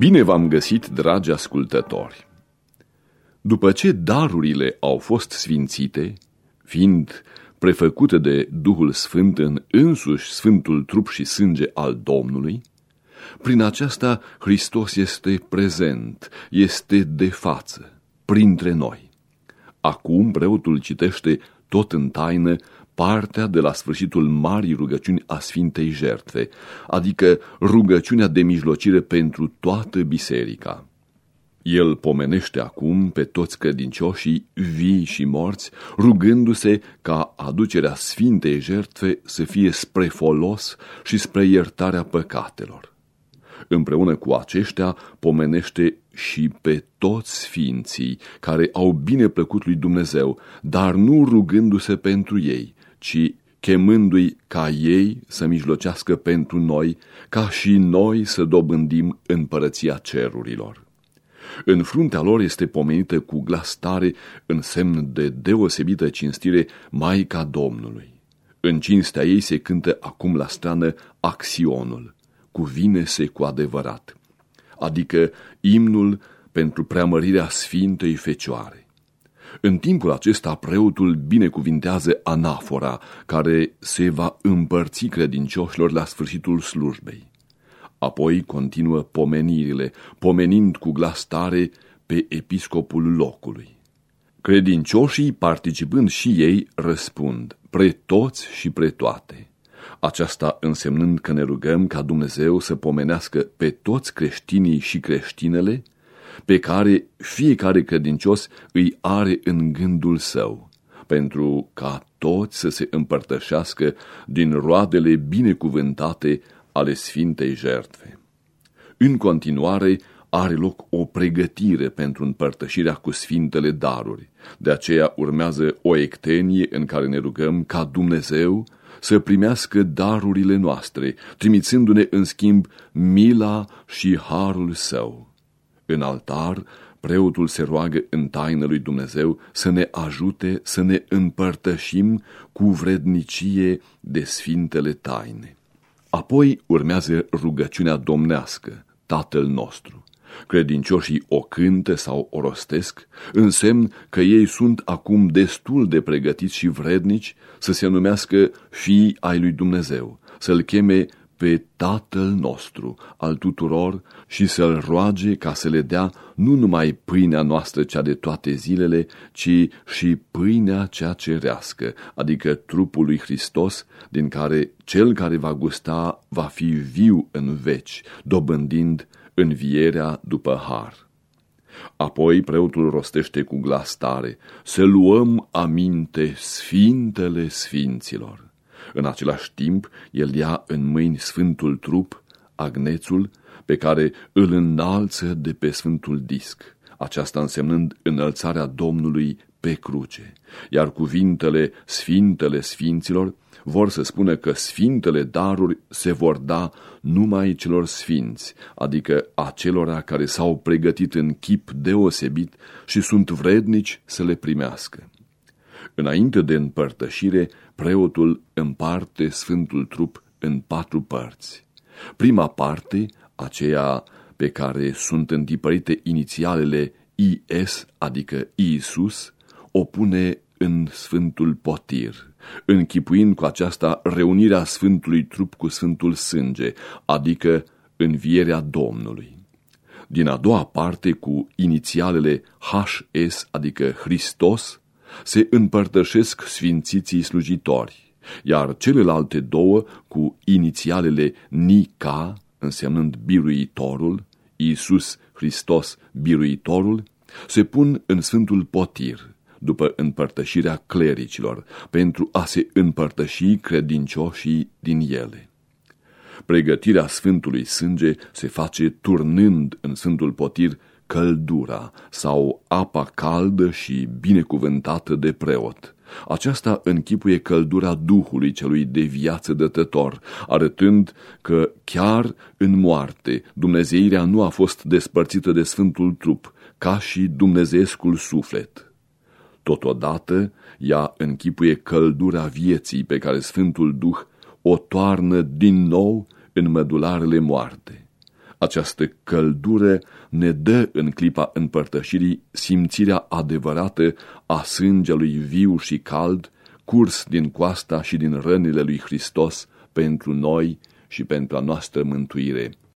Bine v-am găsit, dragi ascultători! După ce darurile au fost sfințite, fiind prefăcute de Duhul Sfânt în însuși Sfântul trup și sânge al Domnului, prin aceasta Hristos este prezent, este de față, printre noi. Acum preotul citește tot în taină partea de la sfârșitul marii rugăciuni a Sfintei Jertfe, adică rugăciunea de mijlocire pentru toată biserica. El pomenește acum pe toți credincioșii vii și morți, rugându-se ca aducerea Sfintei Jertfe să fie spre folos și spre iertarea păcatelor. Împreună cu aceștia pomenește și pe toți sfinții care au bine plăcut lui Dumnezeu, dar nu rugându-se pentru ei, ci chemându-i ca ei să mijlocească pentru noi, ca și noi să dobândim împărăția cerurilor. În fruntea lor este pomenită cu glas tare, în semn de deosebită cinstire, Maica Domnului. În cinstea ei se cântă acum la strană axionul, cuvine-se cu adevărat, adică imnul pentru preamărirea Sfintei Fecioare. În timpul acesta, preotul binecuvintează anafora, care se va împărți credincioșilor la sfârșitul slujbei. Apoi continuă pomenirile, pomenind cu glas tare pe episcopul locului. Credincioșii, participând și ei, răspund, pre toți și pre toate. Aceasta însemnând că ne rugăm ca Dumnezeu să pomenească pe toți creștinii și creștinele, pe care fiecare credincios îi are în gândul său, pentru ca toți să se împărtășească din roadele binecuvântate ale Sfintei Jertfe. În continuare, are loc o pregătire pentru împărtășirea cu Sfintele daruri. De aceea urmează o ectenie în care ne rugăm ca Dumnezeu să primească darurile noastre, trimițându-ne în schimb mila și harul său. În altar, preotul se roagă în taină lui Dumnezeu să ne ajute să ne împărtășim cu vrednicie de sfintele taine. Apoi urmează rugăciunea domnească, Tatăl nostru. Credincioșii o cântă sau o rostesc, însemn că ei sunt acum destul de pregătiți și vrednici să se numească fii ai lui Dumnezeu, să-L cheme pe Tatăl nostru al tuturor și să-L roage ca să le dea nu numai pâinea noastră cea de toate zilele, ci și pâinea cea cerească, adică trupul lui Hristos, din care cel care va gusta va fi viu în veci, dobândind învierea după har. Apoi preotul rostește cu glas tare, să luăm aminte sfintele sfinților. În același timp, el ia în mâini sfântul trup, agnețul, pe care îl înalță de pe sfântul disc, aceasta însemnând înălțarea Domnului pe cruce, iar cuvintele sfintele sfinților vor să spună că sfintele daruri se vor da numai celor sfinți, adică acelora care s-au pregătit în chip deosebit și sunt vrednici să le primească. Înainte de împărtășire, preotul împarte Sfântul Trup în patru părți. Prima parte, aceea pe care sunt întipărite inițialele IS, adică Iisus, o pune în Sfântul Potir, închipuind cu aceasta reunirea Sfântului Trup cu Sfântul Sânge, adică învierea Domnului. Din a doua parte, cu inițialele HS, adică Hristos, se împărtășesc sfințiții slujitori, iar celelalte două, cu inițialele Nica, însemnând biruitorul, Iisus Hristos biruitorul, se pun în Sfântul Potir, după împărtășirea clericilor, pentru a se împărtăși credincioșii din ele. Pregătirea Sfântului Sânge se face turnând în Sfântul Potir căldura sau apa caldă și binecuvântată de preot. Aceasta închipuie căldura Duhului celui de viață dătător, arătând că chiar în moarte Dumnezeirea nu a fost despărțită de Sfântul Trup, ca și dumnezeescul suflet. Totodată, ea închipuie căldura vieții pe care Sfântul Duh o toarnă din nou în mădularele moarte. Această căldură ne dă în clipa împărtășirii simțirea adevărată a sângelui viu și cald, curs din coasta și din rănile lui Hristos pentru noi și pentru a noastră mântuire.